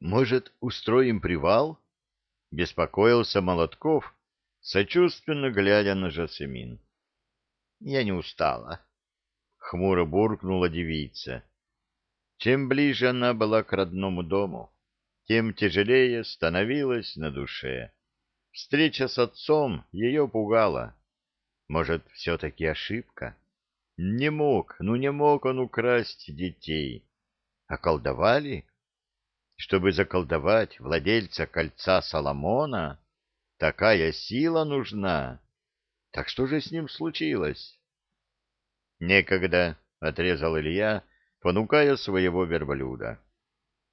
Может, устроим привал? Беспокоился Молотков, сочувственно глядя на Жасемин. Я не устала. Хмуро буркнула девица. Чем ближе она была к родному дому, тем тяжелее становилась на душе. Встреча с отцом ее пугала. Может, все-таки ошибка? Не мог, ну не мог он украсть детей. Околдовали? Чтобы заколдовать владельца кольца Соломона, такая сила нужна. Так что же с ним случилось? Некогда, — отрезал Илья, понукая своего верблюда.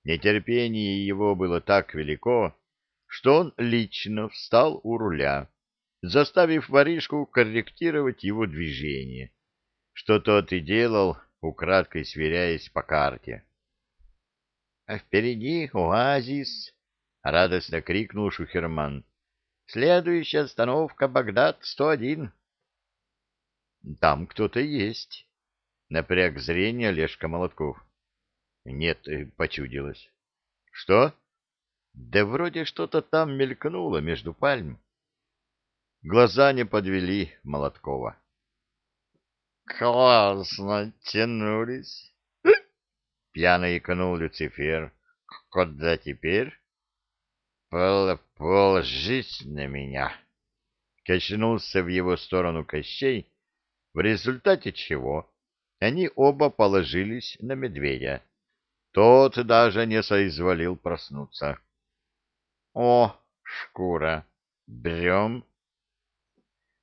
Нетерпение его было так велико, что он лично встал у руля, заставив воришку корректировать его движение, что тот и делал, украдкой сверяясь по карте. — А впереди оазис! — радостно крикнул Шухерман. — Следующая остановка Багдад-101. — Там кто-то есть, — напряг зрение Олежка Молотков. — Нет, э, почудилось. — Что? — да вроде что-то там мелькнуло между пальм. Глаза не подвели Молоткова. «Классно тянулись!» Пьяно икнул Люцифер. «Куда теперь?» Пол «Положись на меня!» Качнулся в его сторону Кощей, в результате чего они оба положились на медведя. Тот даже не соизволил проснуться. О, шкура! Берем!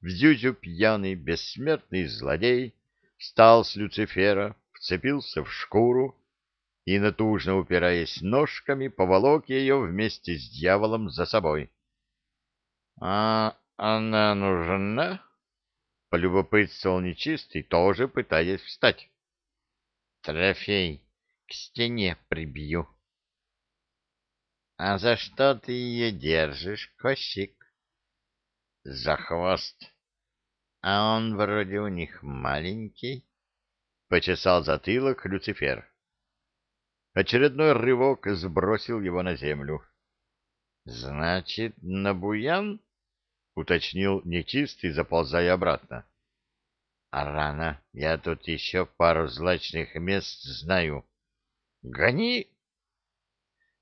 Вздюзю пьяный, бессмертный злодей встал с Люцифера, вцепился в шкуру и, натужно упираясь ножками, поволок ее вместе с дьяволом за собой. — А она нужна? — полюбопытствовал нечистый, тоже пытаясь встать. — Трофей, к стене прибью. — а за что ты ее держишь, Косик? За хвост. А он вроде у них маленький. Почесал затылок Люцифер. Очередной рывок сбросил его на землю. Значит, на буян? Уточнил нечистый, заползая обратно. А рано, я тут еще пару злачных мест знаю. Гони!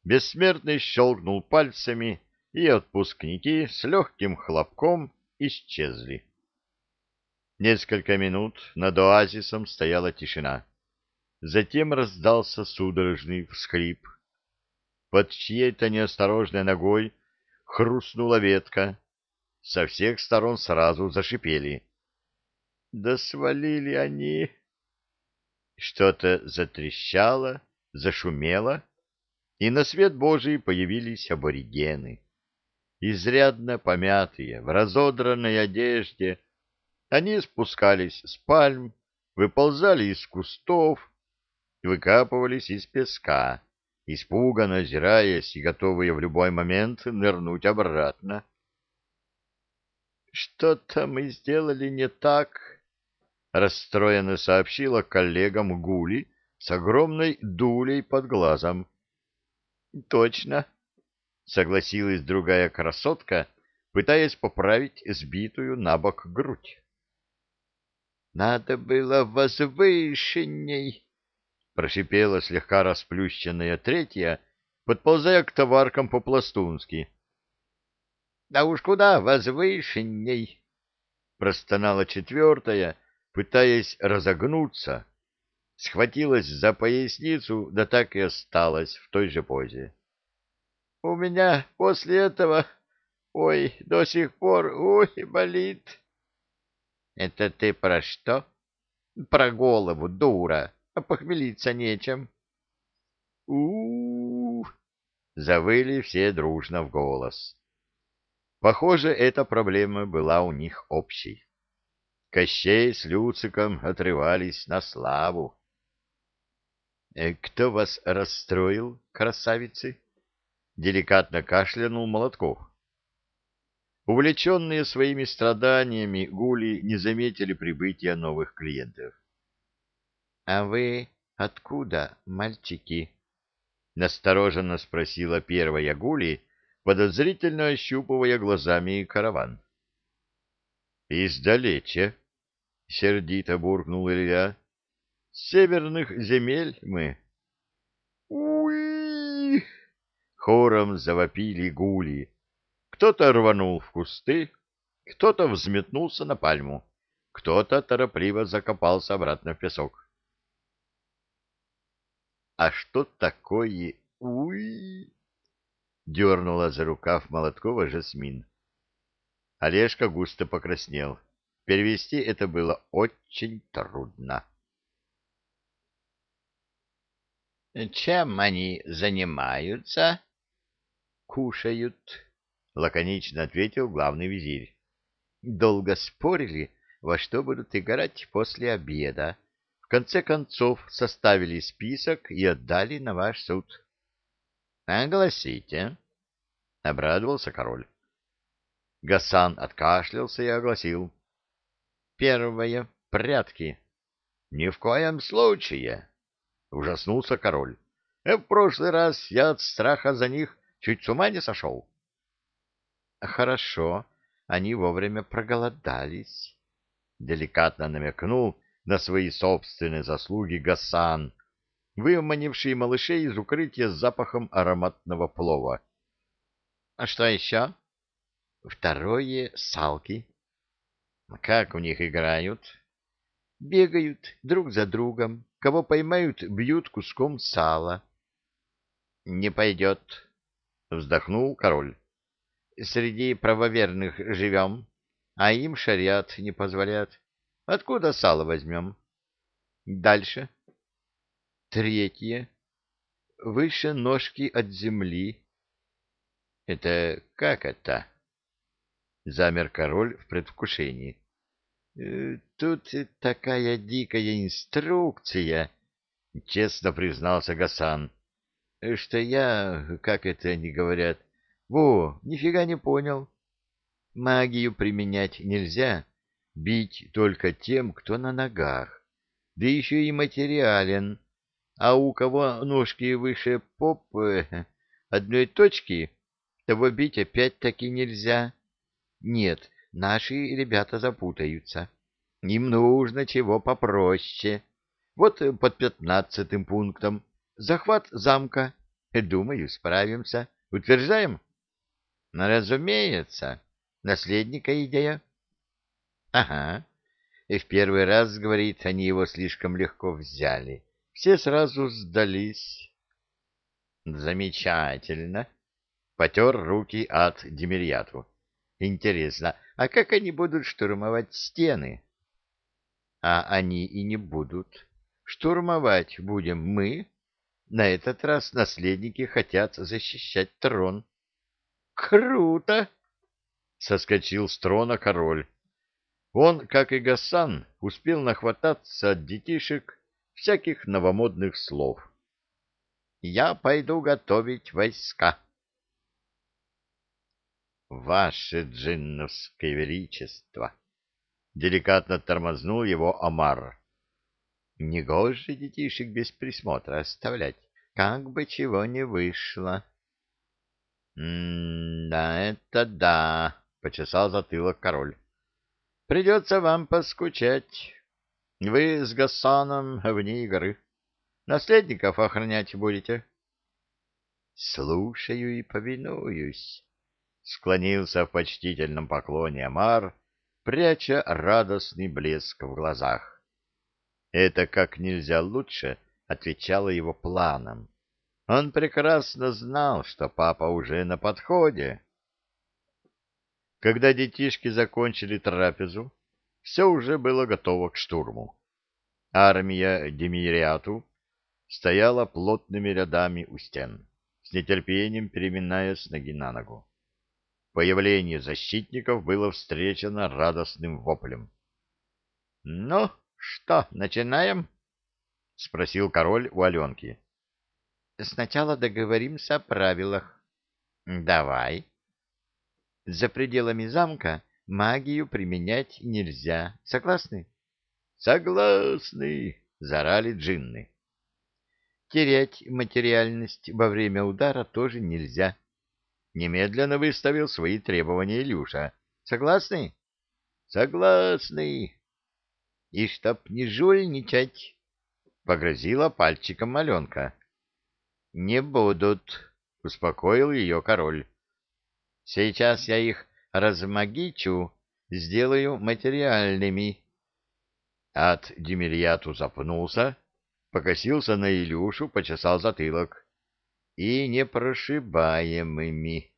Бессмертный щелкнул пальцами, и отпускники с легким хлопком исчезли. Несколько минут над оазисом стояла тишина. Затем раздался судорожный всхлип. Под чьей-то неосторожной ногой хрустнула ветка. Со всех сторон сразу зашипели. «Да свалили они!» Что-то затрещало, зашумело, и на свет Божий появились аборигены. Изрядно помятые, в разодранной одежде, они спускались с пальм, выползали из кустов, выкапывались из песка, испуганно озираясь и готовые в любой момент нырнуть обратно. «Что-то мы сделали не так», — расстроенно сообщила коллегам Гули с огромной дулей под глазом. — Точно, — согласилась другая красотка, пытаясь поправить сбитую на бок грудь. — Надо было возвышенней, — прошипела слегка расплющенная третья, подползая к товаркам по-пластунски. — Да уж куда возвышенней, — простонала четвертая, пытаясь разогнуться, схватилась за поясницу, да так и осталась в той же позе. — У меня после этого... Ой, до сих пор... Ой, болит. — Это ты про что? — Про голову, дура. А похмелиться нечем. у, -у, -у Завыли все дружно в голос. Похоже, эта проблема была у них общей. Кощей с Люциком отрывались на славу. Э, кто вас расстроил, красавицы? Деликатно кашлянул Молотков. Увлеченные своими страданиями, гули не заметили прибытия новых клиентов. — А вы откуда, мальчики? Настороженно спросила первая гули, подозрительно ощупывая глазами караван. — Издалече, — сердито буркнул Илья. — С северных земель мы. — Уи! — хором завопили гули. Кто-то рванул в кусты, кто-то взметнулся на пальму, кто-то торопливо закопался обратно в песок. А что такое уи? Дернула за рукав Молоткова Жасмин. Олежка густо покраснел. Перевести это было очень трудно. «Чем они занимаются?» «Кушают», — лаконично ответил главный визирь. «Долго спорили, во что будут играть после обеда, конце концов составили список и отдали на ваш суд. — Огласите, — обрадовался король. Гасан откашлялся и огласил. — Первое. Прятки. — Ни в коем случае, — ужаснулся король. — В прошлый раз я от страха за них чуть с ума не сошел. — Хорошо, они вовремя проголодались, — деликатно намекнул на свои собственные заслуги Гасан, выманивший малышей из укрытия с запахом ароматного плова. — А что еще? — Второе — салки. — Как у них играют? — Бегают друг за другом. Кого поймают, бьют куском сала. — Не пойдет, — вздохнул король. — Среди правоверных живем, а им шариат не позволяет. Откуда сало возьмем? Дальше. Третье. Выше ножки от земли. Это как это? Замер король в предвкушении. Э, тут такая дикая инструкция, честно признался Гасан, что я, как это они говорят, во, нифига не понял. Магию применять нельзя, бить только тем, кто на ногах, да еще и материален, а у кого ножки выше попы одной точки, того бить опять-таки нельзя. Нет, наши ребята запутаются. Им нужно чего попроще. Вот под пятнадцатым пунктом. Захват замка. Думаю, справимся. Утверждаем? Разумеется. Наследника идея. Ага. И в первый раз, говорит, они его слишком легко взяли. Все сразу сдались. Замечательно. Потер руки от Демирьяту. Интересно, а как они будут штурмовать стены? А они и не будут. Штурмовать будем мы. На этот раз наследники хотят защищать трон. Круто! Соскочил с трона король. Он, как и Гасан, успел нахвататься от детишек всяких новомодных слов. «Я пойду готовить войска». «Ваше джинновское величество!» — деликатно тормознул его Амар. «Негоже детишек без присмотра оставлять, как бы чего не вышло». «М-да, это да», — почесал затылок король. Придется вам поскучать. Вы с Гасаном вне игры. Наследников охранять будете? — Слушаю и повинуюсь, — склонился в почтительном поклоне Амар, пряча радостный блеск в глазах. Это как нельзя лучше отвечало его планам. Он прекрасно знал, что папа уже на подходе. Когда детишки закончили трапезу, все уже было готово к штурму. Армия Демириату стояла плотными рядами у стен, с нетерпением переминаясь с ноги на ногу. Появление защитников было встречено радостным воплем. — Ну, что, начинаем? — спросил король у Аленки. — Сначала договоримся о правилах. — Давай. За пределами замка магию применять нельзя. Согласны? Согласны, зарали джинны. терять материальность во время удара тоже нельзя. Немедленно выставил свои требования Илюша. Согласны? Согласны. И чтоб не жульничать, погрозила пальчиком Аленка. Не будут, успокоил ее король. Сейчас я их размагичу, сделаю материальными. От Демельяту запнулся, покосился на Илюшу, почесал затылок. И непрошибаемыми.